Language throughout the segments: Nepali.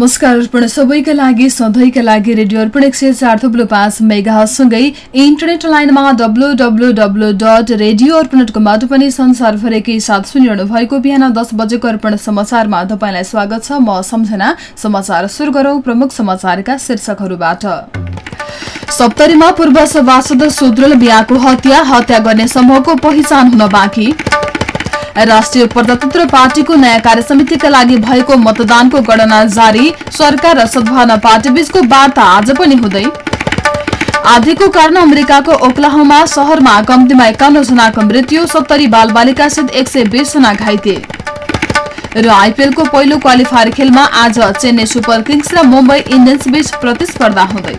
नमस्कार अर्पण। सबैका लागि सधैँका लागि रेडियो अर्पण एक सय चार थुप्रो पाँच मेगासँगै इन्टरनेट लाइनमा W W W dot radio Arpan कमबाट पनि संसारभरिकै साथ सुनिरहनु भएको बिहान दस बजेको अर्पण समाचारमा तपाईँलाई स्वागत छ। म सम्झना समाचार सुरु गरौं प्रमुख समाचारका शीर्षकहरूबाट। सप्तरीमा पूर्व सभासद सुद्रल बिहाको हत्या हत्या गर्ने समूहको पहिचान हुन बाँकी। राष्ट्रिय प्रजातन्त्र पार्टीको नयाँ कार्य समितिका लागि भएको मतदानको गणना जारी। सरकार र सद्भावना पार्टी बीचको वार्ता आज पनि हुँदै। आधीको कारण अमेरिकाको ओक्लाहोमा शहरमा कम्तीमा एकाउन्न जनाको मृत्यु सत्तरी बालबालिकासहित एक सय बीस जना घाइते। र आइपिएलको पहिलो क्वालिफायर खेलमा आज चेन्नई सुपर किङ्स र मुम्बई इन्डियन्स बीच प्रतिस्पर्धा हुँदै।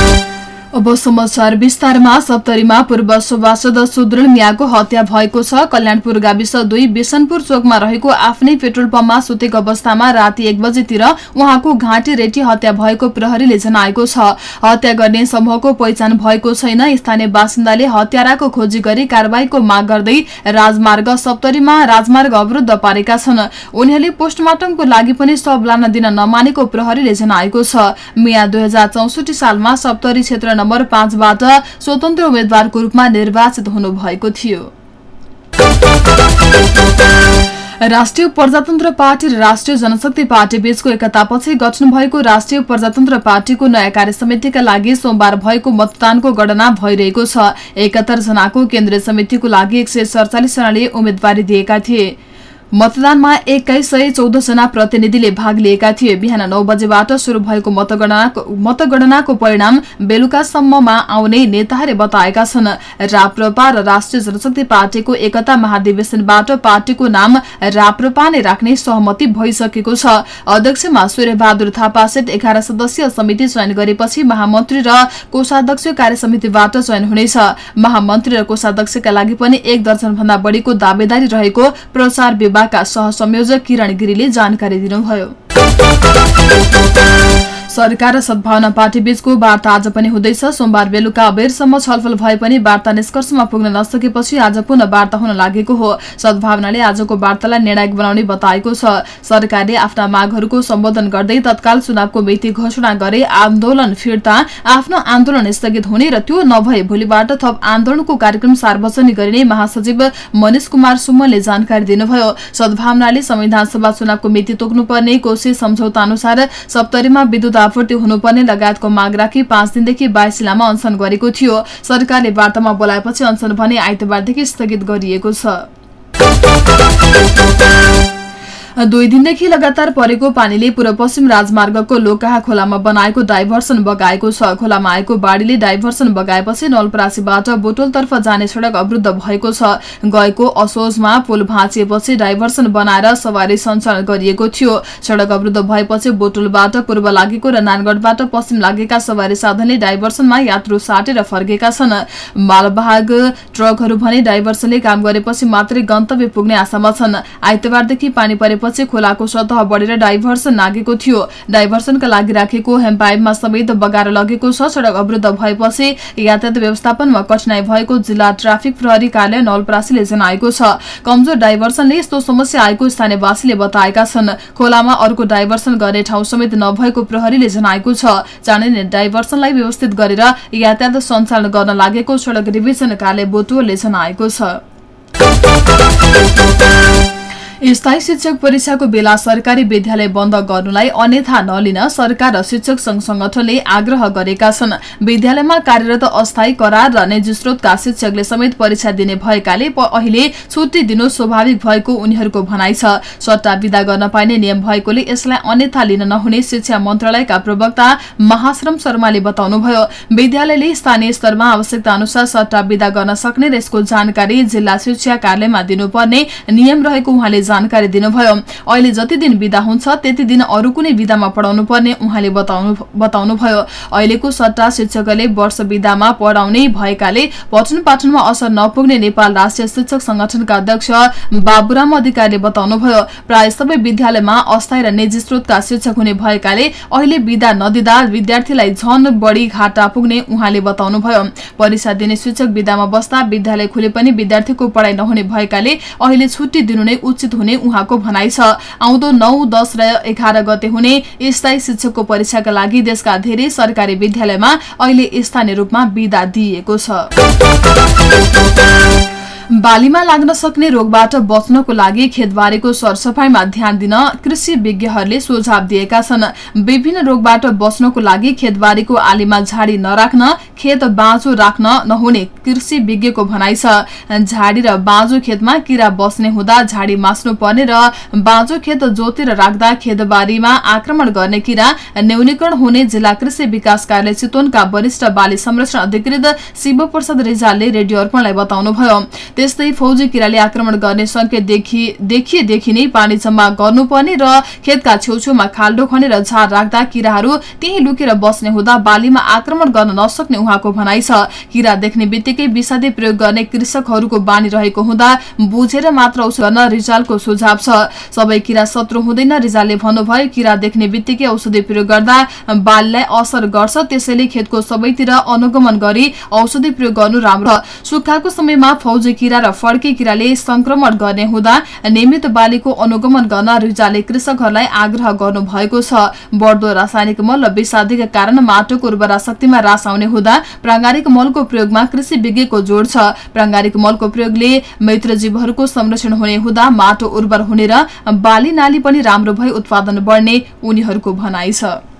अब समाचार विस्तारमा सप्तरीमा पूर्व सभासद सुदृढ मियाको हत्या भएको छ। कल्याणपुर गाविस दुई बिसनपुर चोकमा रहेको आफ्नै पेट्रोल पम्पमा सुतेको अवस्थामा राति एक बजेतिर उहाँको घाँटी रेटी हत्या भएको प्रहरीले जनाएको छ। हत्या गर्ने समूहको पहिचान भएको छैन। स्थानीय बासिन्दाले हत्याराको खोजी गरी कारवाहीको माग गर्दै राजमार्ग सप्तरीमा राजमार्ग अवरुद्ध पारेका छन्। उनीहरूले पोस्टमार्टमको लागि पनि शव लान दिन नमानेको प्रहरीले जनाएको छ। मिया दुई सालमा सप्तरी क्षेत्र नम्बर पाँचबाट स्वतन्त्र उम्मेद्वारको रूपमा निर्वाचित हुनुभएको थियो। राष्ट्रिय प्रजातन्त्र पार्टी र राष्ट्रिय जनशक्ति पार्टी बीचको एकतापछि गठन भएको राष्ट्रिय प्रजातन्त्र पार्टीको नयाँ कार्य समितिका लागि सोमबार भएको मतदानको गणना भइरहेको छ। एकहत्तर जनाको केन्द्रीय समितिको लागि एक सय सडचालिस जनाले उम्मेद्वारी दिएका थिए। मतदानमा एक्काइस सय चौध जना प्रतिनिधिले भाग लिएका थिए। बिहान नौ बजेबाट शुरू भएको मतगणनाको परिणाम बेलुकासम्ममा आउने नेताहरूले बताएका छन्। राप्रपा र राष्ट्रिय जनशक्ति पार्टीको एकता महाधिवेशनबाट पार्टीको नाम राप्रपा नै राख्ने सहमति भइसकेको छ। अध्यक्षमा सूर्यबहादुर थापासहित एघार सदस्यीय समिति चयन गरेपछि महामन्त्री र कोषाध्यक्ष कार्य समितिबाट चयन हुनेछ। महामन्त्री र कोषाध्यक्षका लागि पनि एक दर्जन भन्दा बढीको दावेदारी रहेको प्रचार विभाग सह सहसंयोजक किरण गिरीले जानकारी दिनुभयो। सरकार र सद्भावना पार्टी बीचको वार्ता आज पनि हुँदैछ। सोमबार बेलुका अबेरसम्म छलफल भए पनि वार्ता निष्कर्षमा पुग्न नसकेपछि आज पुनः वार्ता हुन लागेको हो। सद्भावनाले आजको वार्तालाई निर्णायक बनाउने बताएको छ। सरकारले आफ्ना मागहरूको सम्बोधन गर्दै तत्काल चुनावको मिति घोषणा गरे आन्दोलन फिर्ता आफ्नो आन्दोलन स्थगित हुने र त्यो नभए भोलिबाट थप आन्दोलनको कार्यक्रम सार्वजनिक गरिने महासचिव मनिष कुमार सुमनले जानकारी दिनुभयो। सद्भावनाले संविधान सभा चुनावको मिति तोक्नुपर्ने कोशी सम्झौता अनुसार सप्तरीमा विद्युत आपूर्ति हुनुपर्ने लगायतको माग राखी पाँच दिनदेखि बाइस जिल्लामा अनसन गरेको थियो। सरकारले वार्तामा बोलाएपछि अनसन भने आइतबारदेखि स्थगित गरिएको छ। दुई दिनदेखि लगातार परेको पानीले पूर्व पश्चिम राजमार्गको लोकाहा खोलामा बनाएको डाइभर्सन बगाएको छ। खोलामा आएको बाढ़ीले डाइभर्सन बगाएपछि नलपरासीबाट बोटोलतर्फ जाने सड़क अवरुद्ध भएको छ। गएको असोजमा पुल भाँचिएपछि डाइभर्सन बनाएर सवारी सञ्चालन गरिएको थियो। सड़क अवरुद्ध भएपछि बोटोलबाट पूर्व लागेको र नानगढबाट पश्चिम लागेका सवारी साधनले डाइभर्सनमा यात्रु साटेर फर्केका छन्। मालवाहक ट्रकहरू भने डाइभर्सनले काम गरेपछि मात्रै गन्तव्य पुग्ने आशामा छन्। आइतबारदेखि पानी परे पछि खोलाको सतह बढेर डाइभर्सन लागेको थियो। डाइभर्सनका लागि राखेको हेम्पाइपमा समेत बगाएर लगेको छ सड़क अवरुद्ध भएपछि यातायात व्यवस्थापनमा कठिनाई भएको जिल्ला ट्राफिक प्रहरी कार्यालय नलपरासीले जनाएको छ। कमजोर डाइभर्सनले यस्तो समस्या आएको स्थानीयवासीले बताएका छन्। खोलामा अर्को डाइभर्सन गर्ने ठाउँ समेत नभएको प्रहरीले जनाएको छ। चाँडै नै डाइभर्सनलाई व्यवस्थित गरेर यातायात सञ्चालन गर्न लागेको सड़क डिभिजन कार्यालय बोटुवलले जनाएको छ। स्थायी शिक्षक परीक्षाको बेला सरकारी विद्यालय बन्द गर्नुलाई अन्यथा नलिन सरकार र शिक्षक संघ संगठनले आग्रह गरेका छन्। विद्यालयमा कार्यरत अस्थायी करार र निजी स्रोतका शिक्षकले समेत परीक्षा दिने भएकाले अहिले छुट्टी दिनु स्वाभाविक भएको उनीहरूको भनाइ छ। सट्टा विदा गर्न पाइने नियम भएकोले यसलाई अन्यथा लिन नहुने शिक्षा मन्त्रालयका प्रवक्ता महाश्रम शर्माले बताउनुभयो। विद्यालयले स्थानीय स्तरमा आवश्यकता अनुसार सट्टा विदा गर्न सक्ने र यसको जानकारी जिल्ला शिक्षा कार्यालयमा दिनुपर्ने नियम रहेको उहाँले जानकारी दिनुभयो। अहिले जति दिन विदा हुन्छ त्यति दिन अरू कुनै विधामा पढाउनु पर्ने उहाँले बताउनुभयो। अहिलेको सट्टा शिक्षकले वर्ष विधामा पढाउने भएकाले पठन पाठनमा असर नपुग्ने नेपाल राष्ट्रिय शिक्षक संगठनका अध्यक्ष बाबुराम अधिकारीले बताउनुभयो। प्राय सबै विद्यालयमा अस्थायी र निजी स्रोतका शिक्षक हुने भएकाले अहिले विदा नदिँदा विद्यार्थीलाई झन बढी घाटा पुग्ने उहाँले बताउनुभयो। परीक्षा दिने शिक्षक विदामा बस्दा विद्यालय खुले पनि विद्यार्थीको पढ़ाई नहुने भएकाले अहिले छुट्टी दिनु नै उचित हुने उहाँको भनाइ छ। आउँदो नौ दस र एघार गते हुने स्थायी शिक्षकको परीक्षाका लागि देशका धेरै सरकारी विद्यालयमा अहिले स्थानीय रूपमा विदा दिइएको छ। बालीमा लाग्न सक्ने रोगबाट बच्नको लागि खेतबारीको सरसफाईमा ध्यान दिन कृषि विज्ञहरूले सुझाव दिएका छन्। विभिन्न रोगबाट बच्नको लागि खेतबारीको आलीमा झाडी नराख्न खेत बाँझो राख्न नहुने कृषि विज्ञको भनाइ छ। झाडी र बाँझो खेतमा किरा बस्ने हुँदा झाडी मास्नु पर्ने र बाँझो खेत जोतेर राख्दा खेतबारीमा आक्रमण गर्ने किरा न्यूनीकरण हुने जिल्ला कृषि विकास कार्यालय चितवनका वरिष्ठ बाली संरक्षण अधिकृत शिव प्रसाद रिजालले रेडियो अर्पणलाई बताउनुभयो। त्यस्तै फौजी किराले आक्रमण गर्ने संकेत देखिएदेखि नै पानी जम्मा गर्नुपर्ने र खेतका छेउछेउमा खाल्डो खनेर झार राख्दा किराहरू त्यही लुकेर बस्ने हुँदा बालीमा आक्रमण गर्न नसक्ने उहाँको भनाइ छ। किरा देख्ने बित्तिकै विषादी प्रयोग गर्ने कृषकहरूको बानी रहेको हुँदा बुझेर मात्र औषध गर्न रिजालको सुझाव छ। सबै किरा शत्रु हुँदैन रिजालले भन्नुभयो किरा देख्ने बित्तिकै औषधि प्रयोग गर्दा बालीलाई असर गर्छ त्यसैले खेतको सबैतिर अनुगमन गरी औषधि प्रयोग गर्नु राम्रो। सुक्खाको समयमा फौजी किरा र फड्के किराले संक्रमण गर्ने हुँदा नियमित बालीको अनुगमन गर्न रिजाले कृषकहरूलाई आग्रह गर्नु भएको छ। बढ्दो रासायनिक मल र विषादीका कारण माटोको उर्वरा शक्तिमा रास आउने हुँदा प्राङ्गारिक मलको प्रयोगमा कृषि विज्ञको जोड छ। प्राङ्गारिक मलको प्रयोगले मैत्रजीवहरूको संरक्षण हुने हुँदा माटो उर्वर हुने र बाली नाली पनि राम्रो भई उत्पादन बढ्ने उनीहरूको भनाइ छ।